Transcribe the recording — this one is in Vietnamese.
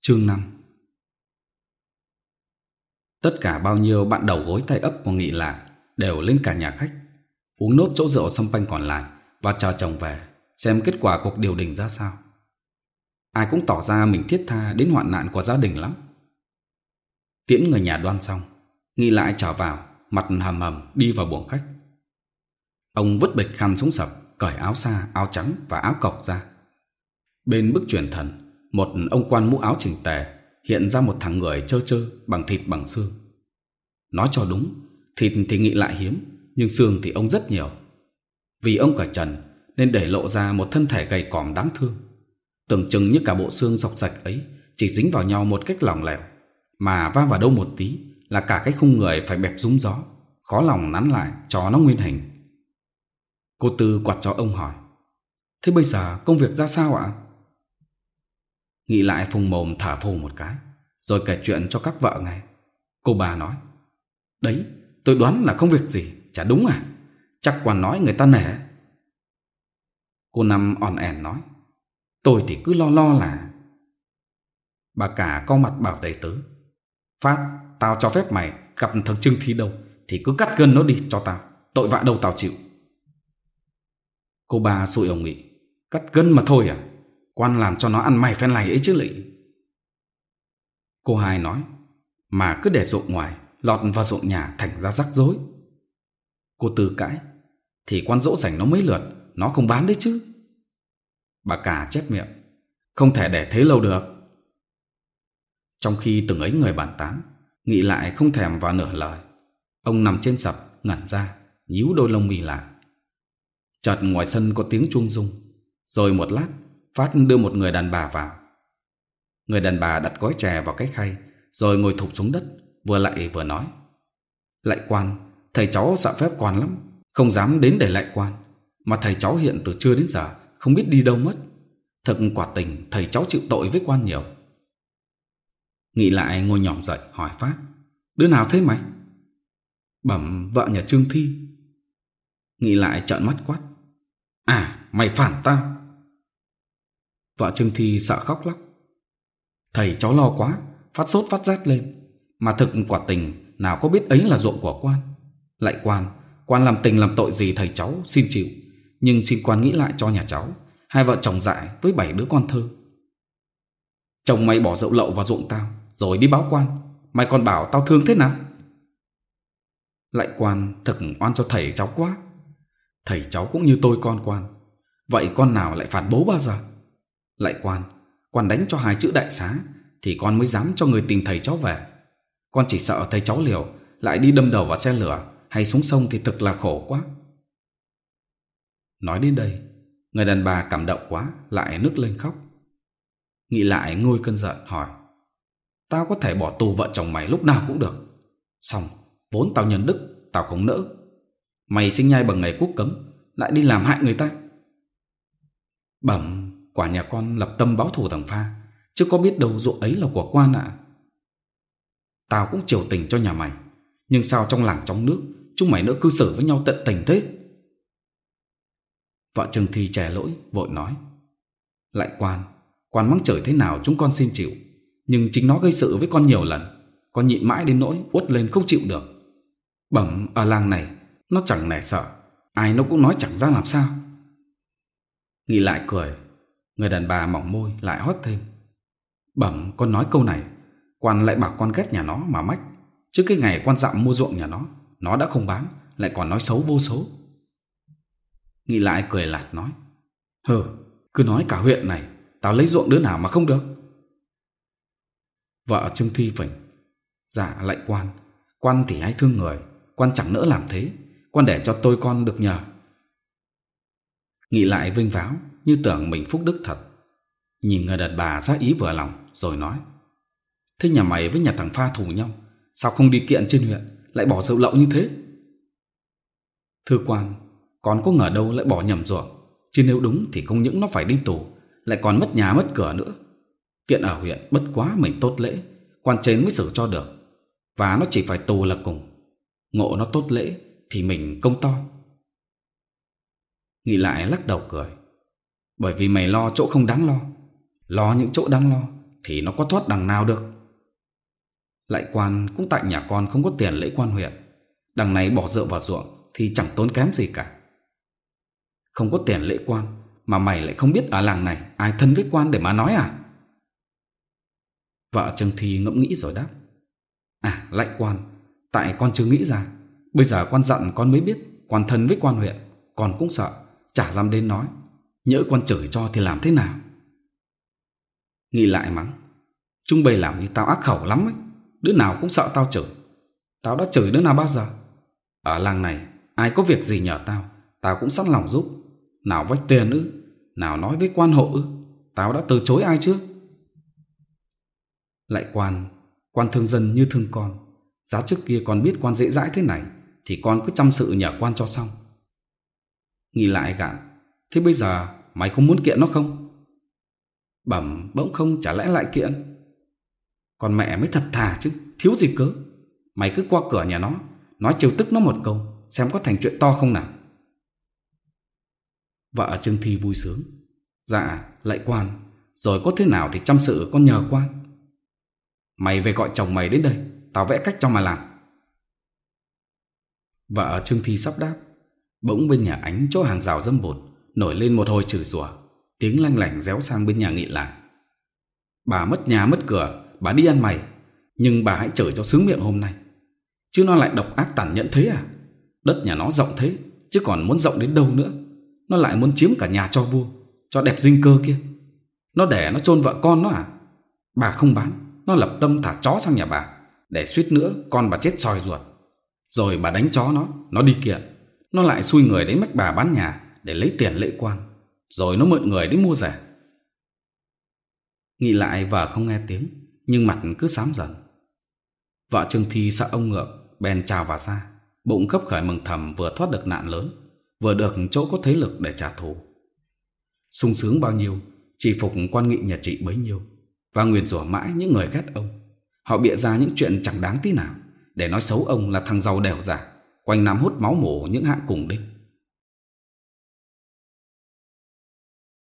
Chương 5 Tất cả bao nhiêu bạn đầu gối tay ấp của Nghị Lạc đều lên cả nhà khách, uống nốt chỗ rượu xong panh còn lại và chờ chồng về, xem kết quả cuộc điều đình ra sao. Ai cũng tỏ ra mình thiết tha đến hoạn nạn của gia đình lắm. Tiễn người nhà đoan xong, Nghị lại trở vào, mặt hầm hầm đi vào buồng khách. Ông vứt bịch khăn xuống sập, cởi áo xa, áo trắng và áo cộc ra. Bên bức truyền thần, một ông quan mũ áo chỉnh tề hiện ra một thằng người trơ trơ bằng thịt bằng xương. Nói cho đúng, thịt thì nghị lại hiếm, nhưng xương thì ông rất nhiều. Vì ông cả trần nên để lộ ra một thân thể gầy còm đáng thương. Tưởng chừng như cả bộ xương dọc sạch ấy chỉ dính vào nhau một cách lỏng lẻo, mà va vào đâu một tí là cả cái khung người phải bẹp rúng gió, khó lòng nắn lại cho nó nguyên hình. Cô Tư quạt cho ông hỏi, thế bây giờ công việc ra sao ạ? Nghĩ lại phùng mồm thả phù một cái, Rồi kể chuyện cho các vợ nghe. Cô bà nói, Đấy, tôi đoán là không việc gì, Chả đúng à? Chắc còn nói người ta nể. Cô Năm on ẻn nói, Tôi thì cứ lo lo là Bà cả co mặt bảo đầy tứ Phát, Tao cho phép mày gặp thằng Trưng thi đâu, Thì cứ cắt gân nó đi cho tao, Tội vạ đâu tao chịu. Cô bà sụi ông nghị, Cắt gân mà thôi à? Quan làm cho nó ăn mày phen này ấy chứ lị. Cô hai nói, mà cứ để ruộng ngoài, lọt vào ruộng nhà thành ra rắc rối. Cô tư cãi, thì quan dỗ dành nó mấy lượt, nó không bán đấy chứ. Bà cả chép miệng, không thể để thế lâu được. Trong khi từng ấy người bàn tán, nghĩ lại không thèm vào nửa lời. Ông nằm trên sập, ngẩn ra, nhíu đôi lông mì lại. Chợt ngoài sân có tiếng chuông rung, rồi một lát Phát đưa một người đàn bà vào. Người đàn bà đặt gói chè vào cái khay, rồi ngồi thụp xuống đất, vừa lại vừa nói. Lại quan, thầy cháu sợ phép quan lắm, không dám đến để lại quan. Mà thầy cháu hiện từ trưa đến giờ, không biết đi đâu mất. Thật quả tình, thầy cháu chịu tội với quan nhiều. Nghĩ lại ngồi nhỏm dậy, hỏi Phát. Đứa nào thế mày? Bẩm vợ nhà Trương Thi. Nghĩ lại trợn mắt quát. À, mày phản tao. Vợ Trương Thi sợ khóc lóc. Thầy cháu lo quá, phát sốt phát rát lên. Mà thực quả tình, nào có biết ấy là ruộng của quan. Lại quan, quan làm tình làm tội gì thầy cháu xin chịu. Nhưng xin quan nghĩ lại cho nhà cháu, hai vợ chồng dại với bảy đứa con thơ. Chồng mày bỏ rượu lậu vào ruộng tao, rồi đi báo quan. Mày còn bảo tao thương thế nào? Lại quan thực oan cho thầy cháu quá. Thầy cháu cũng như tôi con quan. Vậy con nào lại phản bố bao giờ? Lại quan, quan đánh cho hai chữ đại xá thì con mới dám cho người tìm thầy cháu về. Con chỉ sợ thầy cháu liều lại đi đâm đầu vào xe lửa hay xuống sông thì thực là khổ quá. Nói đến đây, người đàn bà cảm động quá lại nức lên khóc. Nghĩ lại ngôi cơn giận hỏi Tao có thể bỏ tù vợ chồng mày lúc nào cũng được Xong Vốn tao nhân đức Tao không nỡ Mày sinh nhai bằng ngày quốc cấm Lại đi làm hại người ta Bẩm Quả nhà con lập tâm báo thù thằng Pha, Chứ có biết đâu ruộng ấy là của quan ạ. Tao cũng chiều tình cho nhà mày, Nhưng sao trong làng trong nước Chúng mày nữa cư xử với nhau tận tình thế? Vợ Trương Thi trẻ lỗi, vội nói. Lại quan Quan mắng trời thế nào chúng con xin chịu, Nhưng chính nó gây sự với con nhiều lần, Con nhịn mãi đến nỗi uất lên không chịu được. Bẩm, ở làng này, Nó chẳng nể sợ, Ai nó cũng nói chẳng ra làm sao. Nghĩ lại cười Người đàn bà mỏng môi lại hót thêm. Bẩm con nói câu này, quan lại bảo con ghét nhà nó mà mách. Trước cái ngày quan dặm mua ruộng nhà nó, nó đã không bán, lại còn nói xấu vô số. Nghĩ lại cười lạt nói. Hừ, cứ nói cả huyện này, tao lấy ruộng đứa nào mà không được. Vợ Trương Thi phỉnh. Dạ lại quan, quan thì ai thương người, quan chẳng nỡ làm thế, quan để cho tôi con được nhờ Nghĩ lại vinh váo, Như tưởng mình phúc đức thật. Nhìn người đàn bà ra ý vừa lòng, Rồi nói, Thế nhà mày với nhà thằng Pha thù nhau, Sao không đi kiện trên huyện, Lại bỏ rượu lậu như thế? Thư quan Con có ngờ đâu lại bỏ nhầm ruộng, Chứ nếu đúng thì không những nó phải đi tù, Lại còn mất nhà mất cửa nữa. Kiện ở huyện bất quá mình tốt lễ, Quan trên mới xử cho được, Và nó chỉ phải tù là cùng. Ngộ nó tốt lễ Thì mình công to nghĩ lại lắc đầu cười. Bởi vì mày lo chỗ không đáng lo. Lo những chỗ đáng lo Thì nó có thoát đằng nào được. Lại quan cũng tại nhà con không có tiền lễ quan huyện. Đằng này bỏ rượu vào ruộng Thì chẳng tốn kém gì cả. Không có tiền lễ quan Mà mày lại không biết ở làng này Ai thân với quan để mà nói à? Vợ Trương Thi ngẫm nghĩ rồi đáp. À lại quan, Tại con chưa nghĩ ra. Bây giờ con giận con mới biết Quan thân với quan huyện, Con cũng sợ chả dám đến nói. Nhỡ con chửi cho thì làm thế nào? Nghĩ lại mắng. Chúng bày làm như tao ác khẩu lắm ấy. Đứa nào cũng sợ tao chửi. Tao đã chửi đứa nào bao giờ? Ở làng này, ai có việc gì nhờ tao tao cũng sẵn lòng giúp. Nào vách tiền ư? Nào nói với quan hộ ư? Tao đã từ chối ai chứ? Lại quan quan thương dân như thương con. Giá trước kia con biết quan dễ dãi thế này, thì con cứ chăm sự nhờ quan cho xong. Nghĩ lại gạn Thế bây giờ mày có muốn kiện nó không? Bẩm bỗng không chả lẽ lại kiện. Còn mẹ mới thật thà chứ, Thiếu gì cớ. Mày cứ qua cửa nhà nó, Nói chiều tức nó một câu, Xem có thành chuyện to không nào. Vợ Trương Thi vui sướng. Dạ lạy quan. Rồi có thế nào thì chăm sự con nhờ quan. Mày về gọi chồng mày đến đây, Tao vẽ cách cho mà làm. Vợ Trương Thi sắp đáp. Bỗng bên nhà ánh chỗ hàng rào dâm bột, Nổi lên một hồi chửi rủa. Tiếng lanh lảnh réo sang bên nhà nghị là Bà mất nhà, mất cửa, Bà đi ăn mày. Nhưng bà hãy chửi cho sướng miệng hôm nay. Chứ nó lại độc ác tàn nhẫn thế à? Đất nhà nó rộng thế, Chứ còn muốn rộng đến đâu nữa? Nó lại muốn chiếm cả nhà cho vua, Cho đẹp dinh cơ kia. Nó để nó chôn vợ con nó à? Bà không bán, Nó lập tâm thả chó sang nhà bà. Để suýt nữa con bà chết sòi ruột. Rồi bà đánh chó nó Nó đi kiện nó lại xui người đến mách bà bán nhà để lấy tiền lễ quan, rồi nó mượn người đến mua rẻ. Nghĩ lại vợ không nghe tiếng, nhưng mặt cứ xám dần. Vợ Trương Thi sợ ông ngượng, bèn chào và ra, bụng khấp khởi mừng thầm vừa thoát được nạn lớn, vừa được chỗ có thế lực để trả thù. sung sướng bao nhiêu, chỉ phục quan nghị nhà chị bấy nhiêu, và nguyền rủa mãi những người ghét ông. Họ bịa ra những chuyện chẳng đáng tí nào, để nói xấu ông là thằng giàu đèo giả, Quanh Nam hút máu mổ những hạng cùng địch